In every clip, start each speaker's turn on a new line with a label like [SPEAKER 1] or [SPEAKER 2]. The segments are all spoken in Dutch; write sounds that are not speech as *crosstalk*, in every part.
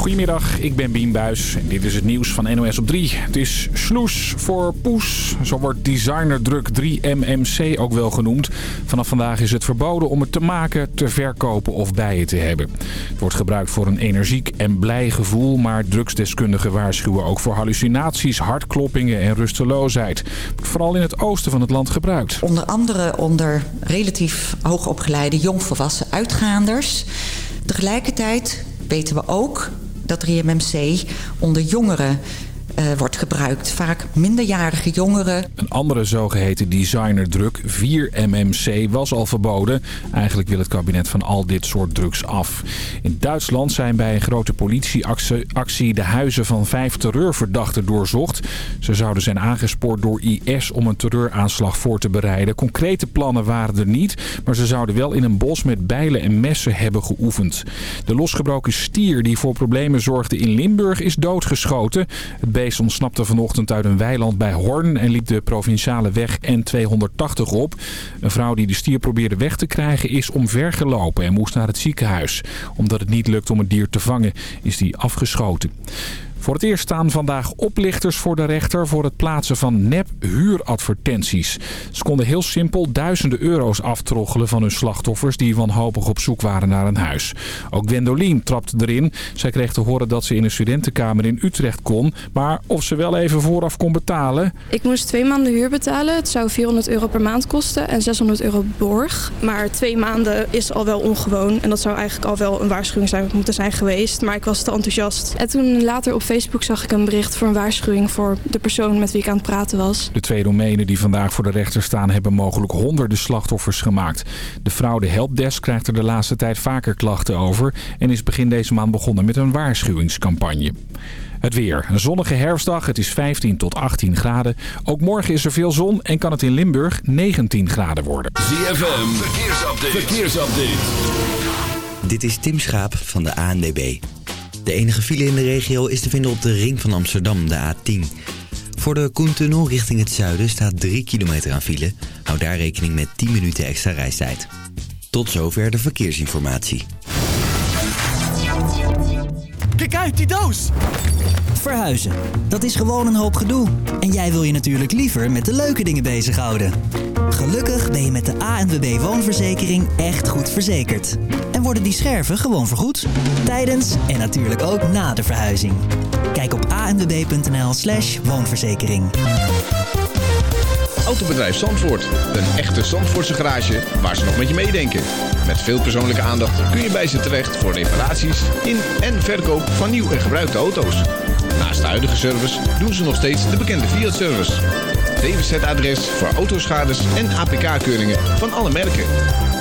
[SPEAKER 1] Goedemiddag, ik ben Bien Buis en dit is het nieuws van NOS op 3. Het is sloes voor poes. Zo wordt designerdruk 3MMC ook wel genoemd. Vanaf vandaag is het verboden om het te maken, te verkopen of bij je te hebben. Het wordt gebruikt voor een energiek en blij gevoel, maar drugsdeskundigen waarschuwen ook voor hallucinaties, hartkloppingen en rusteloosheid. Vooral in het oosten van het land gebruikt.
[SPEAKER 2] Onder andere onder relatief hoogopgeleide jongvolwassen uitgaanders. Tegelijkertijd weten we ook dat 3MMC onder jongeren uh, wordt gebruikt. Vaak minderjarige jongeren.
[SPEAKER 1] Een andere zogeheten designerdruk, 4-MMC, was al verboden. Eigenlijk wil het kabinet van al dit soort drugs af. In Duitsland zijn bij een grote politieactie de huizen van vijf terreurverdachten doorzocht. Ze zouden zijn aangespoord door IS om een terreuraanslag voor te bereiden. Concrete plannen waren er niet, maar ze zouden wel in een bos met bijlen en messen hebben geoefend. De losgebroken stier die voor problemen zorgde in Limburg is doodgeschoten. Het beest ontsnapte vanochtend uit een weiland bij Horn en liep de provinciale weg N280 op. Een vrouw die de stier probeerde weg te krijgen is omvergelopen en moest naar het ziekenhuis. Omdat het niet lukt om het dier te vangen is die afgeschoten. Voor het eerst staan vandaag oplichters voor de rechter voor het plaatsen van nep-huuradvertenties. Ze konden heel simpel duizenden euro's aftroggelen van hun slachtoffers die wanhopig op zoek waren naar een huis. Ook Gwendolien trapte erin. Zij kreeg te horen dat ze in een studentenkamer in Utrecht kon, maar of ze wel even vooraf kon betalen.
[SPEAKER 3] Ik moest twee maanden huur betalen. Het zou 400 euro per maand kosten en 600 euro borg. Maar twee maanden is al wel ongewoon en dat zou eigenlijk al wel een waarschuwing zijn moeten zijn geweest. Maar ik was te enthousiast. En toen later op Facebook zag ik een bericht voor een waarschuwing voor de persoon met wie ik aan het praten was.
[SPEAKER 1] De twee domeinen die vandaag voor de rechter staan hebben mogelijk honderden slachtoffers gemaakt. De fraude helpdesk krijgt er de laatste tijd vaker klachten over en is begin deze maand begonnen met een waarschuwingscampagne. Het weer. Een zonnige herfstdag. Het is 15 tot 18 graden. Ook morgen is er veel zon en kan het in Limburg 19 graden worden.
[SPEAKER 4] ZFM. Verkeersupdate. Verkeersupdate.
[SPEAKER 5] Dit is Tim Schaap van de ANDB. De enige file in de regio is te vinden op de ring van Amsterdam, de A10. Voor de Koentunnel richting het zuiden staat 3 kilometer aan file. Hou daar rekening met 10 minuten extra reistijd. Tot zover de verkeersinformatie.
[SPEAKER 6] Kijk uit, die doos!
[SPEAKER 7] Verhuizen, dat is gewoon een hoop gedoe. En jij wil je natuurlijk liever met de leuke dingen bezighouden. Gelukkig ben je met de ANWB Woonverzekering echt goed verzekerd. En worden die scherven gewoon vergoed. Tijdens en natuurlijk ook na de verhuizing. Kijk op anwb.nl slash woonverzekering.
[SPEAKER 8] Autobedrijf Zandvoort. Een echte Zandvoortse garage waar ze nog met je meedenken. Met veel persoonlijke aandacht kun je bij ze terecht voor reparaties in en verkoop van nieuw en gebruikte auto's. Naast de huidige service doen ze nog steeds de bekende Fiat-service. DWZ-adres voor autoschades en APK-keuringen van alle merken.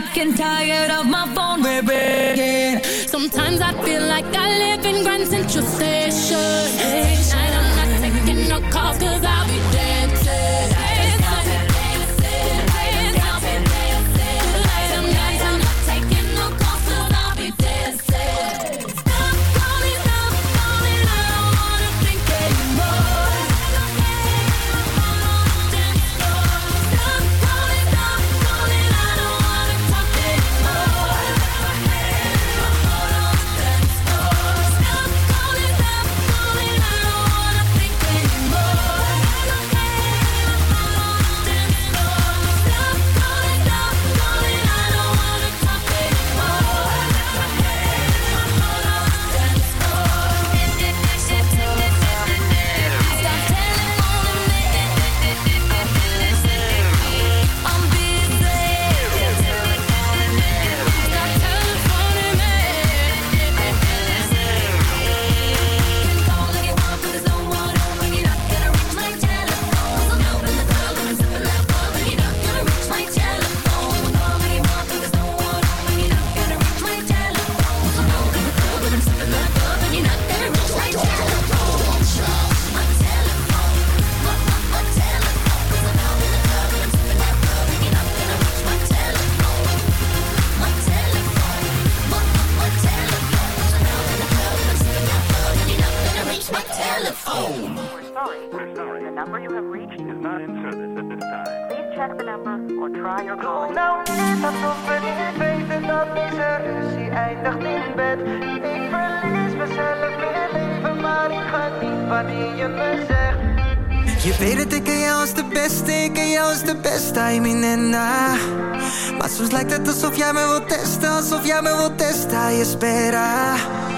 [SPEAKER 9] Sick and tired of my phone ringing. Sometimes I feel like I live in Grand Central Station. Telephone.
[SPEAKER 10] Sorry, the number you have reached is not in service at this time. Please check the number or try your call.
[SPEAKER 11] Nou niet alsof we niet weten dat deze ruzie eindigt in bed. Ik verlies mezelf in het leven, maar ik ga niet wanneer je me zegt Je weet het, ik ken jou als de beste, ik ken jou als de beste, I mean en na Maar soms lijkt het alsof jij me wilt testen, alsof jij me wilt testen, je spera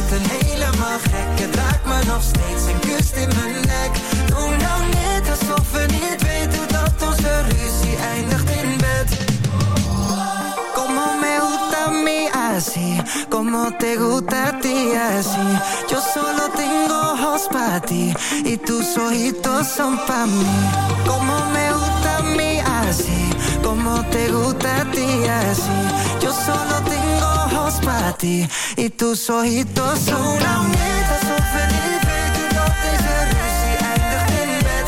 [SPEAKER 11] me compleet en helemaal gek. Het raakt me nog steeds en kust in mijn nek. Doe nou niet alsof we niet weten dat onze ruzie eindigt in bed. Como me gusta mí así, como te gusta ti así. Yo solo tengo ojos para ti y tus ojitos son para mí. Como me gusta mí así, como te gusta ti así. Yo solo tengo ojos para ti y tus ojitos son para mí. alsof we niet weten dat deze ruzie eindigt in bed.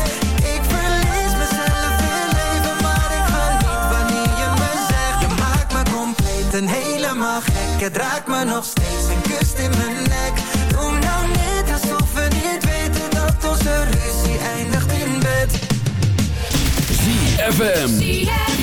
[SPEAKER 11] Ik verlies mezelf in leven, maar ik ga niet wanneer je me zegt. Je maakt me compleet en helemaal gek. Het raakt me nog steeds en kust in mijn nek. Doe nou niet alsof we niet weten dat onze ruzie eindigt in bed.
[SPEAKER 4] ZFM.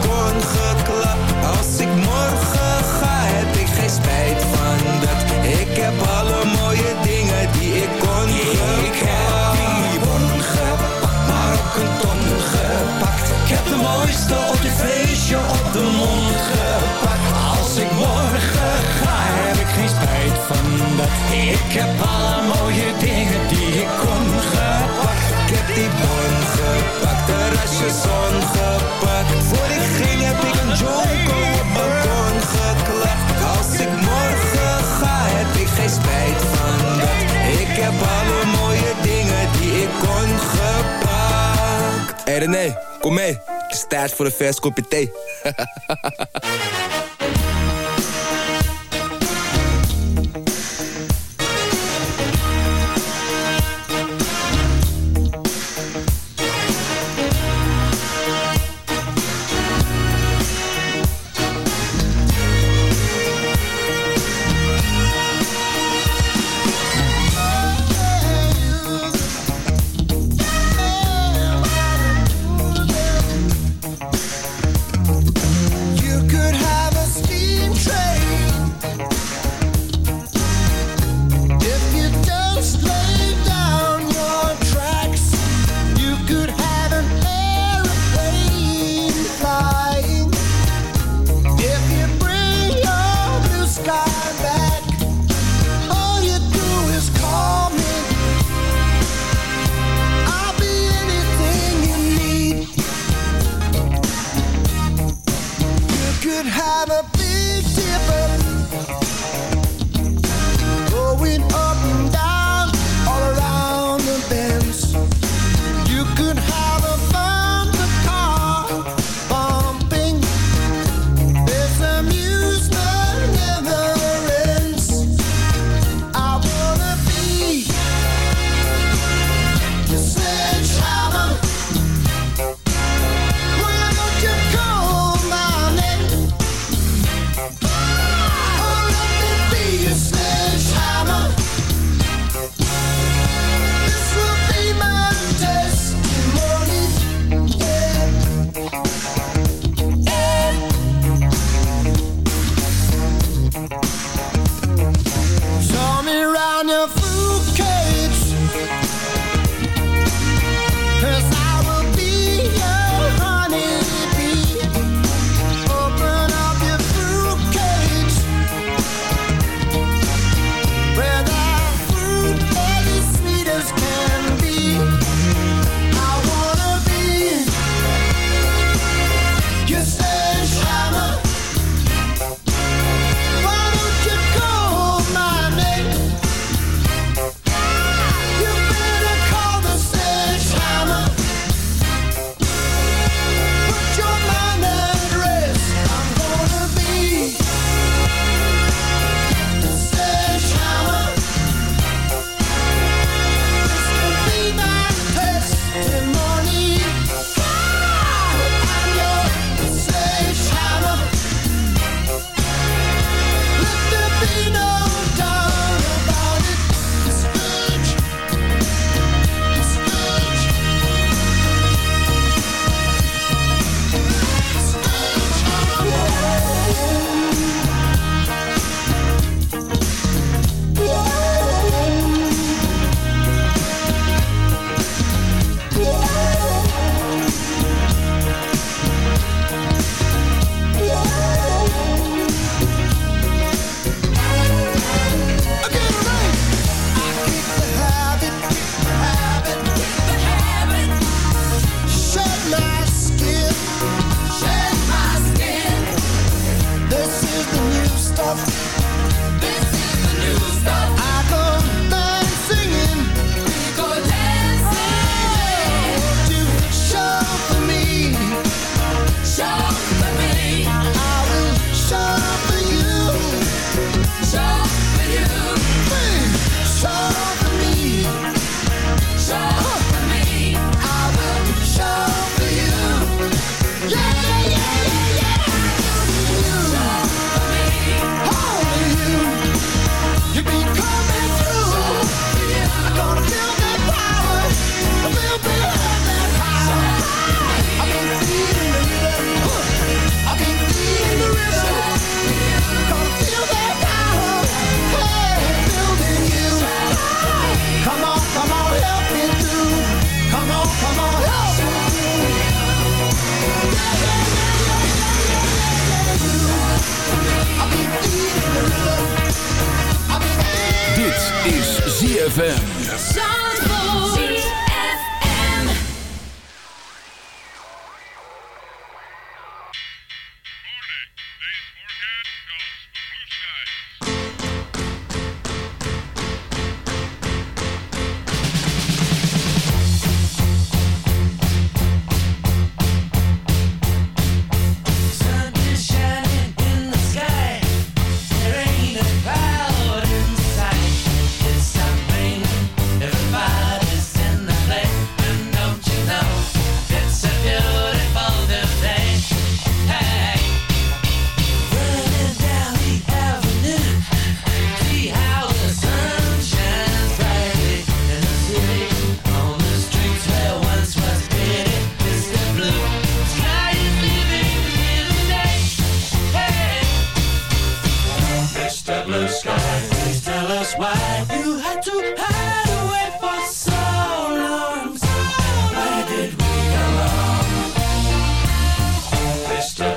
[SPEAKER 12] mooiste op dit feestje op de mond gepakt. Als ik morgen ga, heb ik geen spijt van dat. Ik heb alle mooie dingen die ik kon gepakt. Ik heb die bon gepakt, de rasje zon gepakt. Voor ik ging heb ik een jonko op balkon geklapt. Als ik morgen ga, heb ik geen spijt van dat. Ik heb alle mooie dingen die ik kon gepakt.
[SPEAKER 13] Hey René, kom mee. Het voor een vers kopje thee *laughs*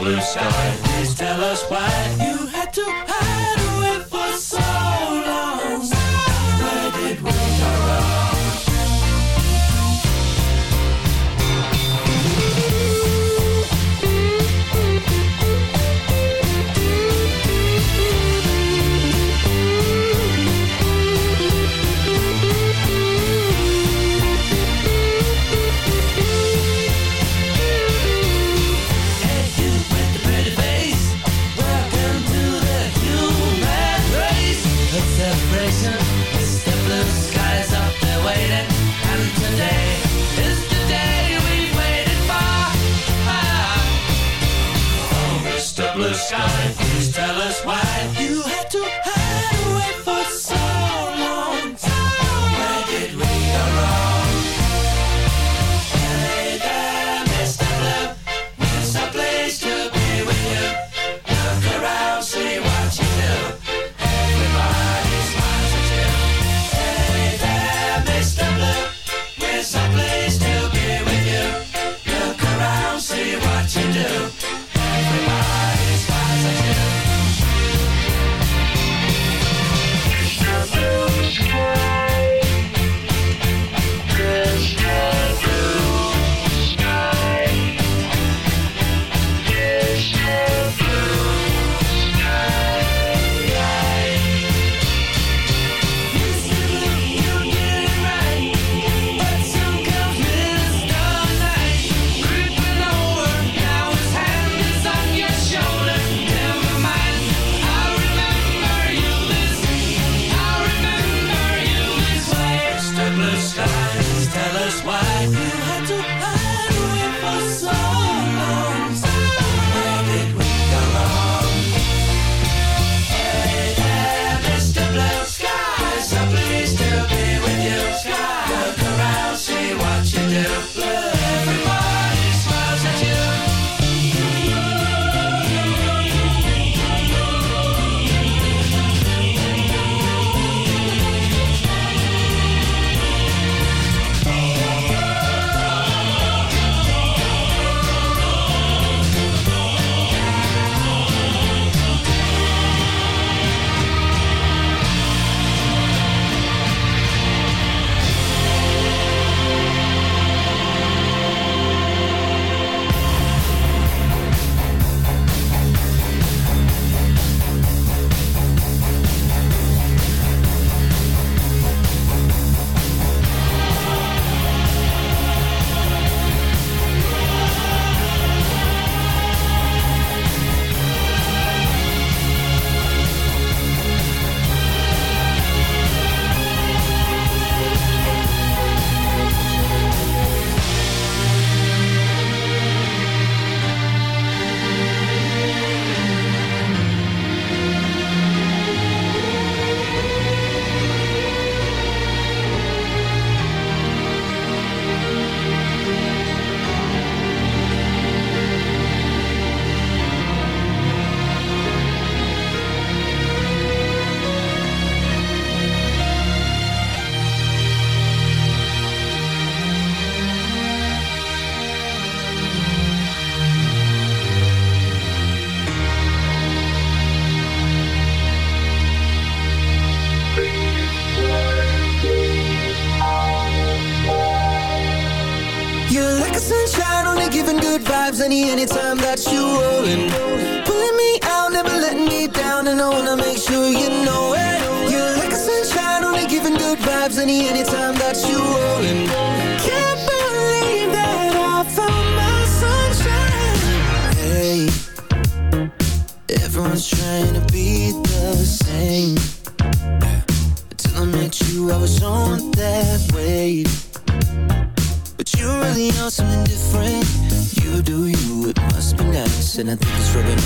[SPEAKER 4] Blue Sky, please tell us why you and
[SPEAKER 11] I wanna make sure you know it. You're like a sunshine, only giving good vibes any anytime that you rolling. Can't believe that I found my sunshine. Hey, everyone's trying to be the same. Till I met you, I was on that wave But you really are something different. You do you, it must be nice. And I think it's rubbing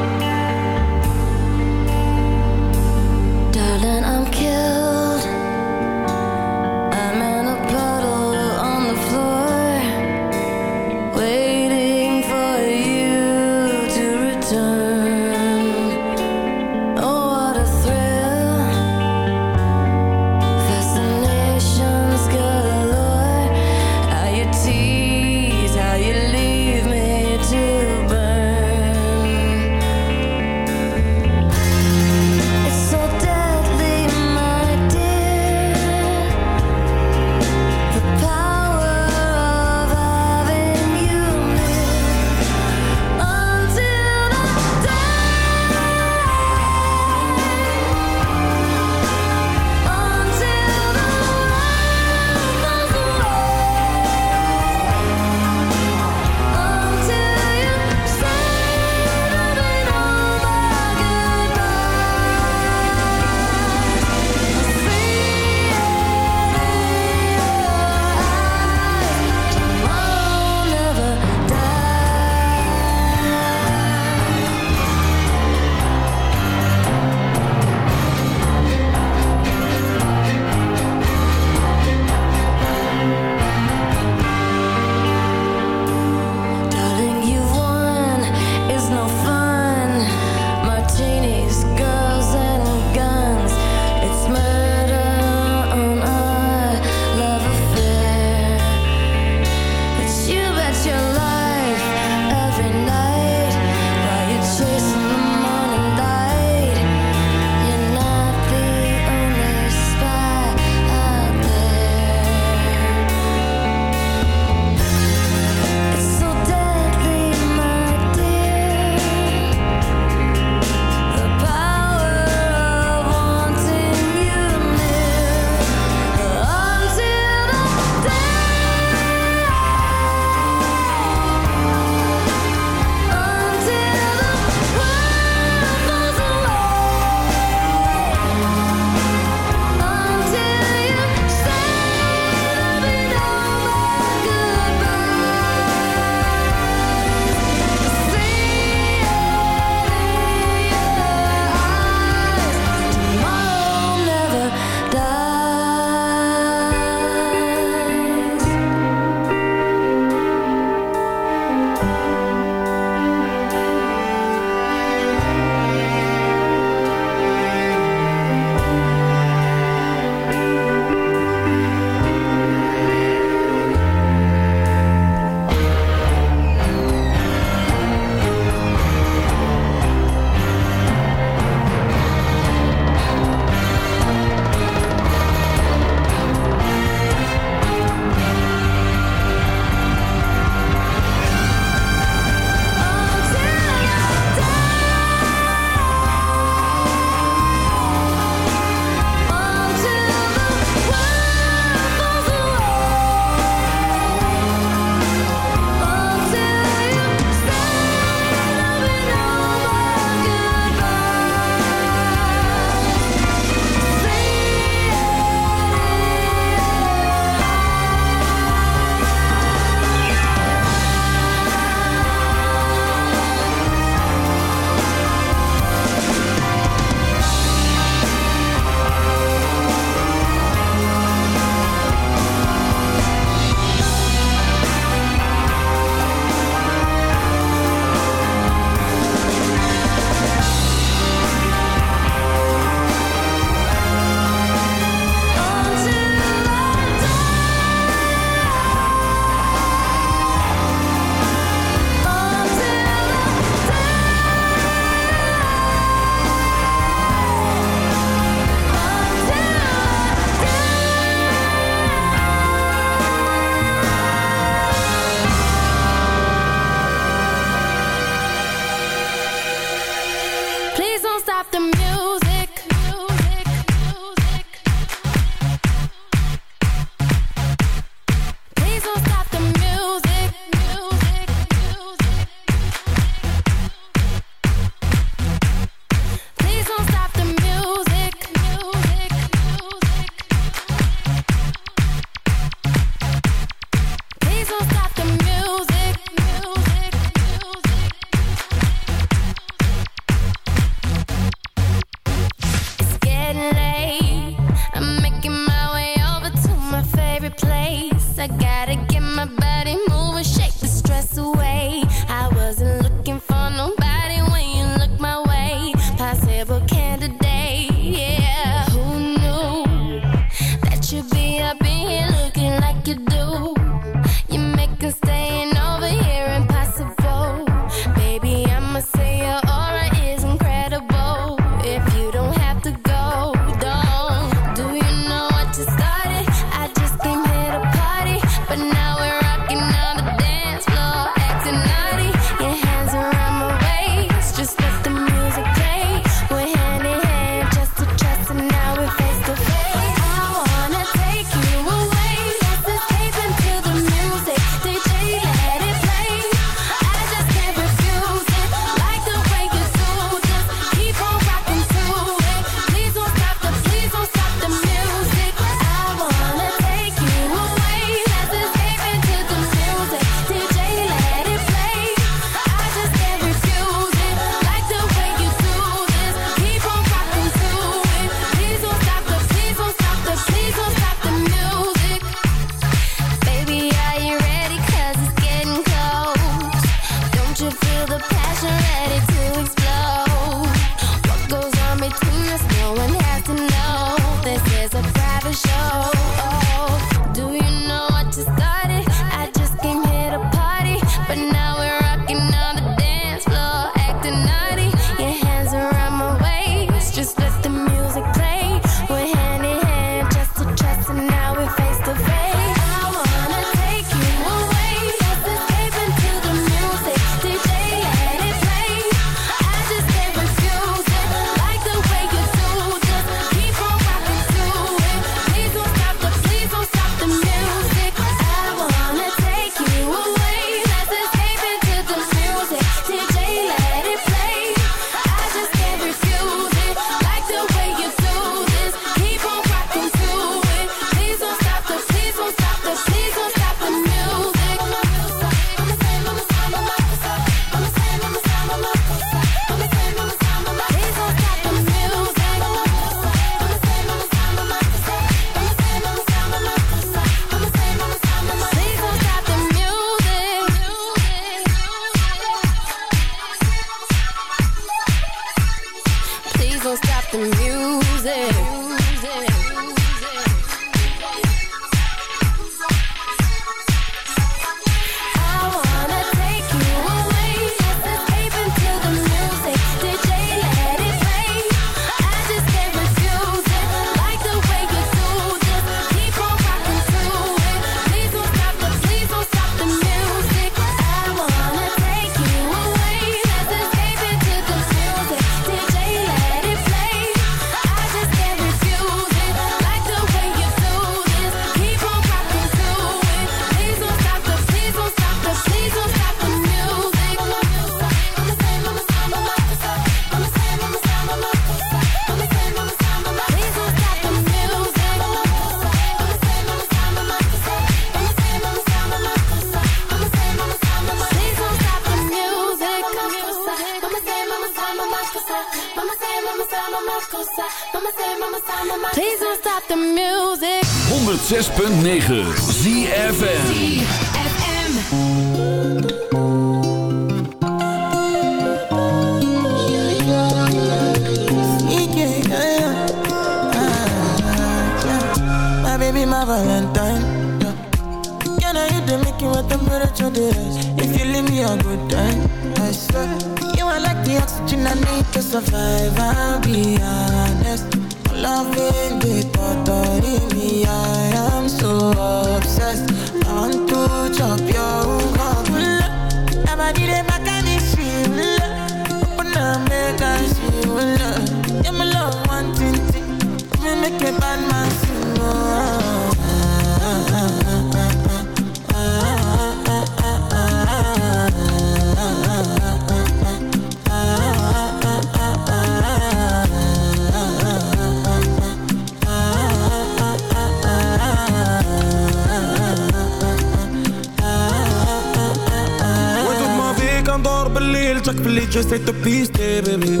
[SPEAKER 14] جاك باللي جسيت بيستي بيبي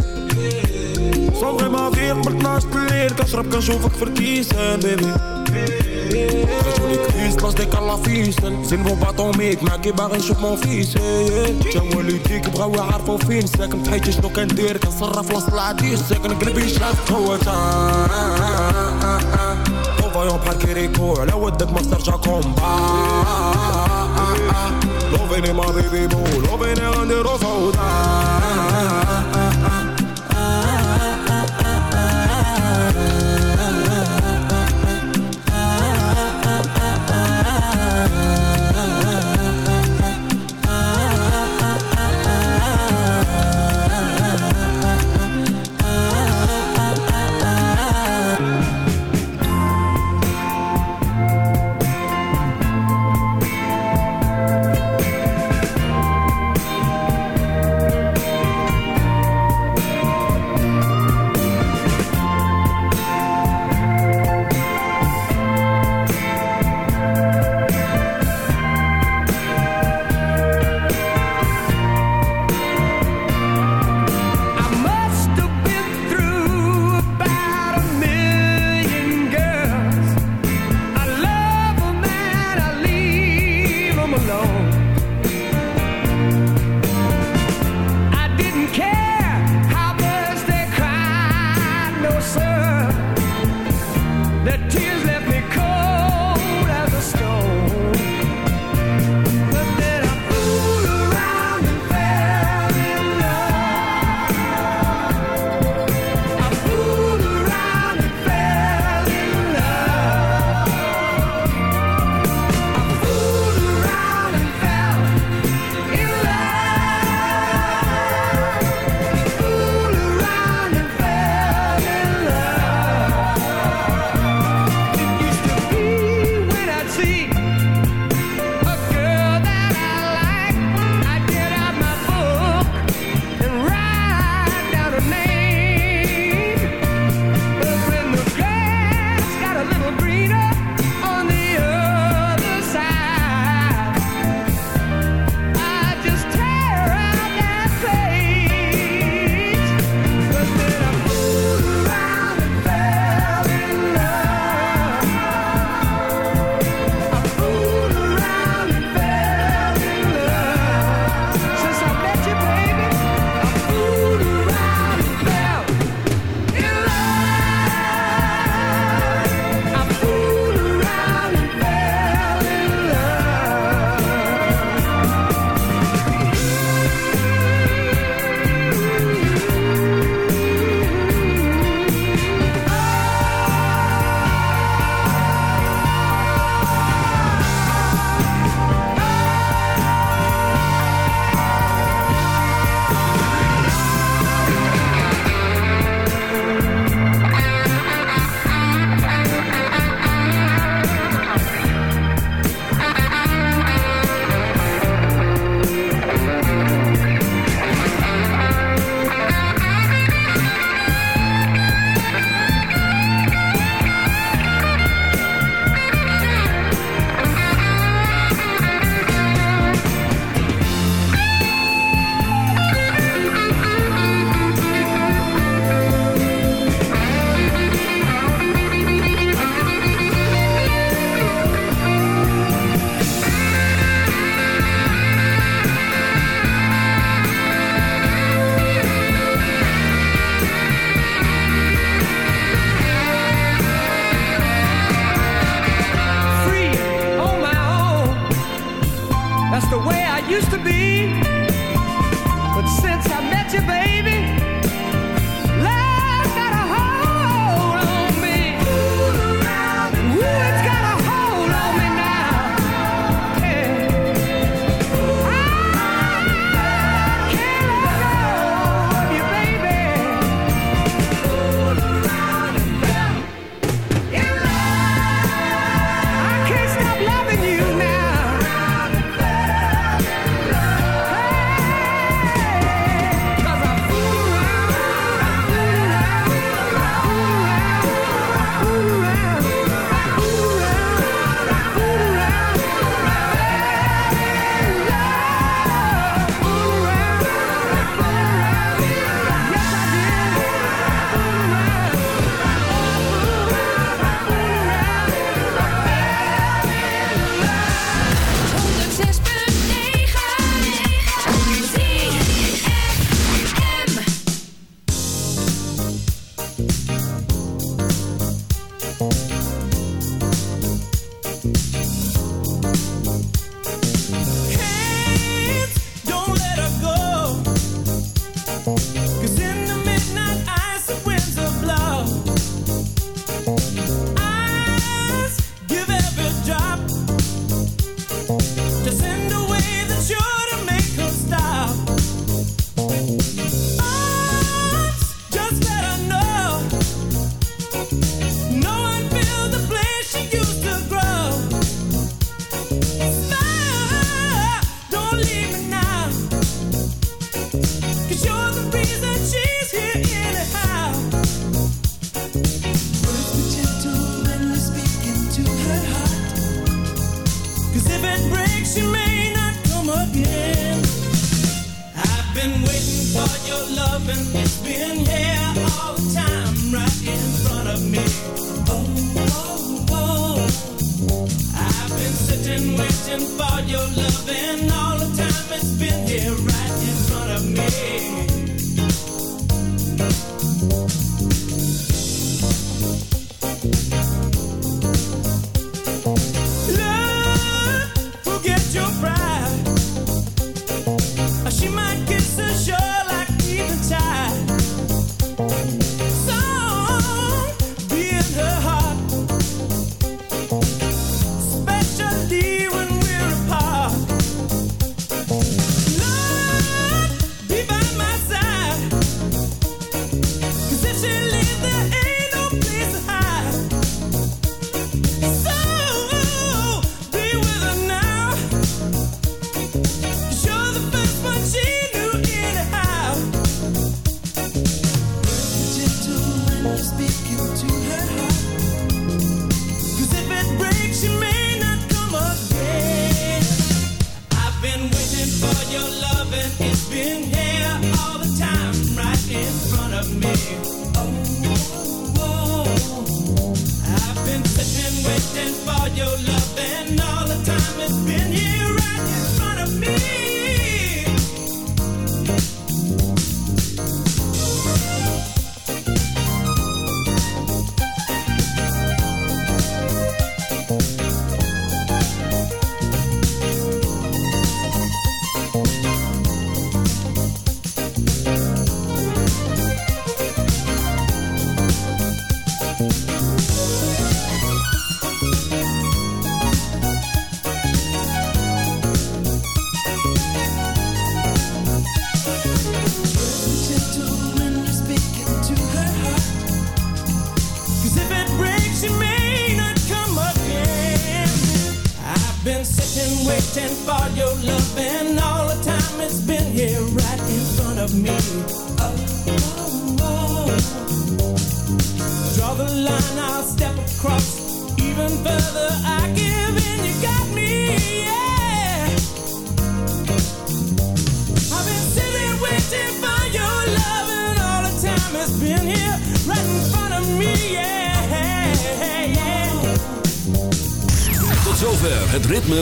[SPEAKER 14] صوغي ما فيك من 12 الليل كنشرب كنشوفك في الكيسان بيبي رجولي كريس قصدك الله فيسن زين بو باطوميك معاكي باغي نشوف مون فيس جا والديك بغاو يعرفو فين ساكن في حياتي شنو كندير كنصرف وسط العديس ساكن قلبي شاف هو فايون بحال كيريكو على ودك ما ترجع كومبا
[SPEAKER 12] Lo vene ma bibi bu, lo
[SPEAKER 4] vene ande rosa uta.